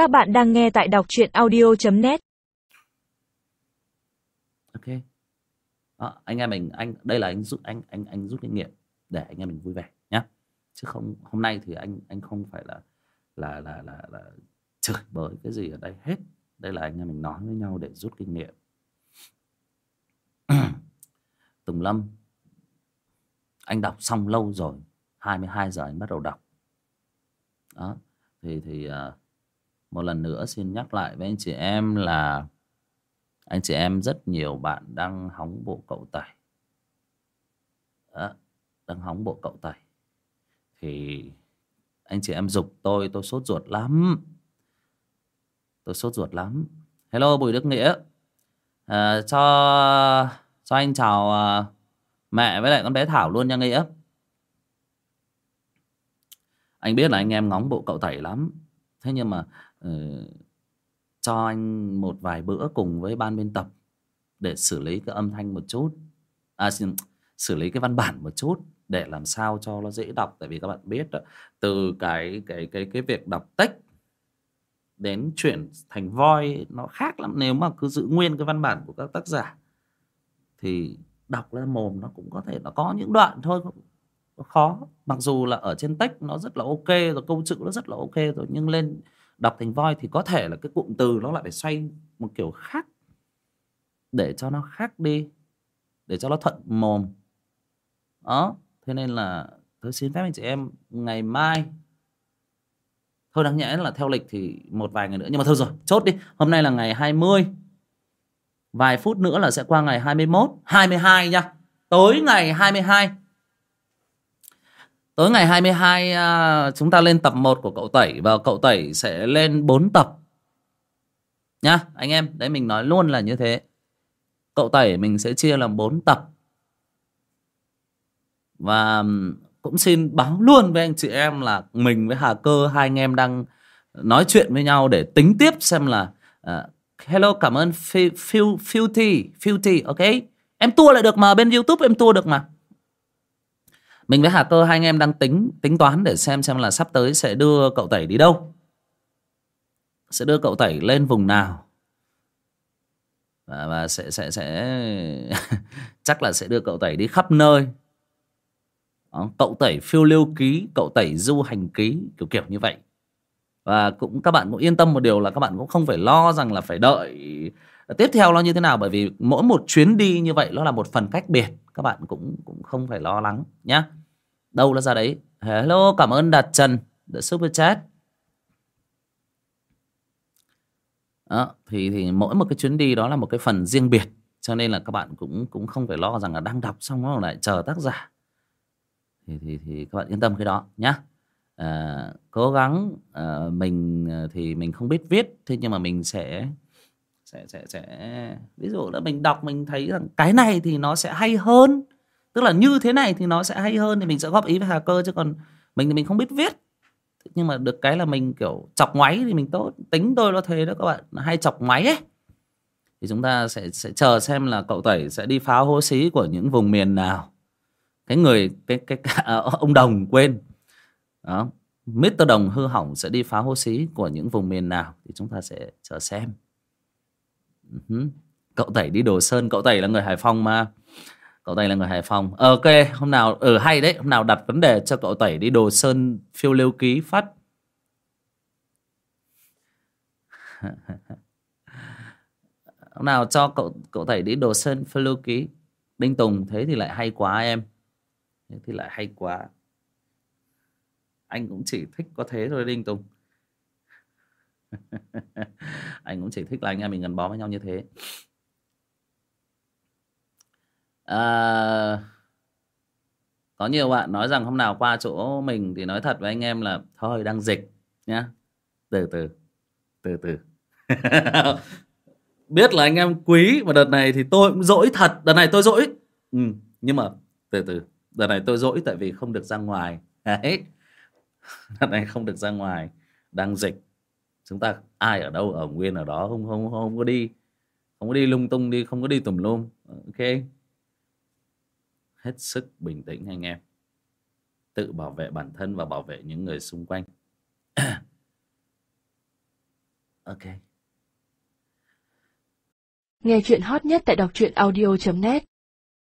Các bạn đang nghe tại đọc truyện audio.net ok. À, anh em mình anh đây là anh rút anh anh anh rút kinh nghiệm để anh em mình vui vẻ nhé chứ không hôm nay thì anh anh không phải là là là là, là chửi bới cái gì ở đây hết. Đây là anh em mình nói với nhau để rút kinh nghiệm. Tùng Lâm. Anh đọc xong lâu rồi 22 giờ anh bắt đầu đọc. Đó thì thì uh, một lần nữa xin nhắc lại với anh chị em là anh chị em rất nhiều bạn đang hóng bộ cậu tẩy đó, đang hóng bộ cậu tẩy thì anh chị em dục tôi tôi sốt ruột lắm. Tôi sốt ruột lắm. Hello bùi đức nghĩa. À, cho cho anh chào à, mẹ với lại con bé thảo luôn nha nghĩa. Anh biết là anh em ngóng bộ cậu tẩy lắm thế nhưng mà uh, cho anh một vài bữa cùng với ban biên tập để xử lý cái âm thanh một chút. À, xin, xử lý cái văn bản một chút để làm sao cho nó dễ đọc tại vì các bạn biết đó, từ cái cái cái cái việc đọc text đến chuyển thành voi nó khác lắm. Nếu mà cứ giữ nguyên cái văn bản của các tác giả thì đọc lên mồm nó cũng có thể nó có những đoạn thôi khó. Mặc dù là ở trên text nó rất là ok, rồi câu chữ nó rất là ok rồi, nhưng lên đọc thành voi thì có thể là cái cụm từ nó lại phải xoay một kiểu khác để cho nó khác đi, để cho nó thuận mồm. Đó, thế nên là tôi xin phép anh chị em, ngày mai. Thôi đáng nhẽ là theo lịch thì một vài ngày nữa, nhưng mà thôi rồi, chốt đi. Hôm nay là ngày 20 vài phút nữa là sẽ qua ngày 21 22 nha. Tối ngày 22 Tối ngày 22 à, chúng ta lên tập 1 của cậu Tẩy và cậu Tẩy sẽ lên 4 tập. Nhá, anh em, đấy mình nói luôn là như thế. Cậu Tẩy mình sẽ chia làm 4 tập. Và cũng xin báo luôn với anh chị em là mình với Hà Cơ hai anh em đang nói chuyện với nhau để tính tiếp xem là uh, hello cảm ơn Filthy Filthy ok em tua lại được mà bên YouTube em tua được mà mình với Hà Cơ hai anh em đang tính tính toán để xem xem là sắp tới sẽ đưa cậu tẩy đi đâu. Sẽ đưa cậu tẩy lên vùng nào. Và, và sẽ sẽ sẽ chắc là sẽ đưa cậu tẩy đi khắp nơi. Đó, cậu tẩy phiêu lưu ký cậu tẩy du hành ký kiểu kiểu như vậy. Và cũng các bạn cũng yên tâm một điều là các bạn cũng không phải lo rằng là phải đợi tiếp theo nó như thế nào? Bởi vì mỗi một chuyến đi như vậy nó là một phần cách biệt. Các bạn cũng cũng không phải lo lắng nhé đâu nó ra đấy? Hello cảm ơn đạt trần the super chat. Đó, thì thì mỗi một cái chuyến đi đó là một cái phần riêng biệt. Cho nên là các bạn cũng cũng không phải lo rằng là đang đọc xong nó lại chờ tác giả. Thì thì thì các bạn yên tâm cái đó nhá. À, cố gắng à, mình ờ, thì mình không biết viết thế nhưng mà mình sẽ sẽ sẽ sẽ ví dụ là mình đọc mình thấy rằng cái này thì nó sẽ hay hơn. Tức là như thế này thì nó sẽ hay hơn thì mình sẽ góp ý với hà cơ chứ còn mình thì mình không biết viết. Nhưng mà được cái là mình kiểu chọc ngoáy thì mình tốt. Tính tôi nó thế đó các bạn hay chọc ngoáy ấy. Thì chúng ta sẽ sẽ chờ xem là cậu tẩy sẽ đi phá hố xí của những vùng miền nào. Cái người cái cái, cái à, ông đồng quên. Đó. Mr. Đồng hư hỏng sẽ đi phá hố xí của những vùng miền nào thì chúng ta sẽ chờ xem cậu tẩy đi đồ sơn cậu tẩy là người hải phòng mà. Cậu tẩy là người hải phòng. Ờ, ok hôm nào ở ừ, hay đấy hôm nào đặt vấn đề cho cậu tẩy đi đồ sơn phiêu lưu ký phát. Hôm nào cho cậu cậu tẩy đi đồ sơn phiêu lưu ký. Đinh tùng thế thì lại hay quá em. Thế thì lại hay quá. Anh cũng chỉ thích có thế thôi đinh tùng. anh cũng chỉ thích là anh em mình gắn bó với nhau như thế. À, có nhiều bạn nói rằng hôm nào qua chỗ mình thì nói thật với anh em là thôi đang dịch nhá. Từ từ từ từ. Biết là anh em quý mà đợt này thì tôi cũng dỗi thật. Đợt này tôi dỗi. Ừ, nhưng mà từ từ đợt này tôi dỗi tại vì không được ra ngoài. Đấy. Đợt này không được ra ngoài. Đang dịch chúng ta ai ở đâu, ở nguyên ở đó, không không không có đi, không có đi lung tung đi, không có đi tùm lum. Ok? Hết sức bình tĩnh anh em. Tự bảo vệ bản thân và bảo vệ những người xung quanh. Ok. Nghe chuyện hot nhất tại đọc truyện audio.net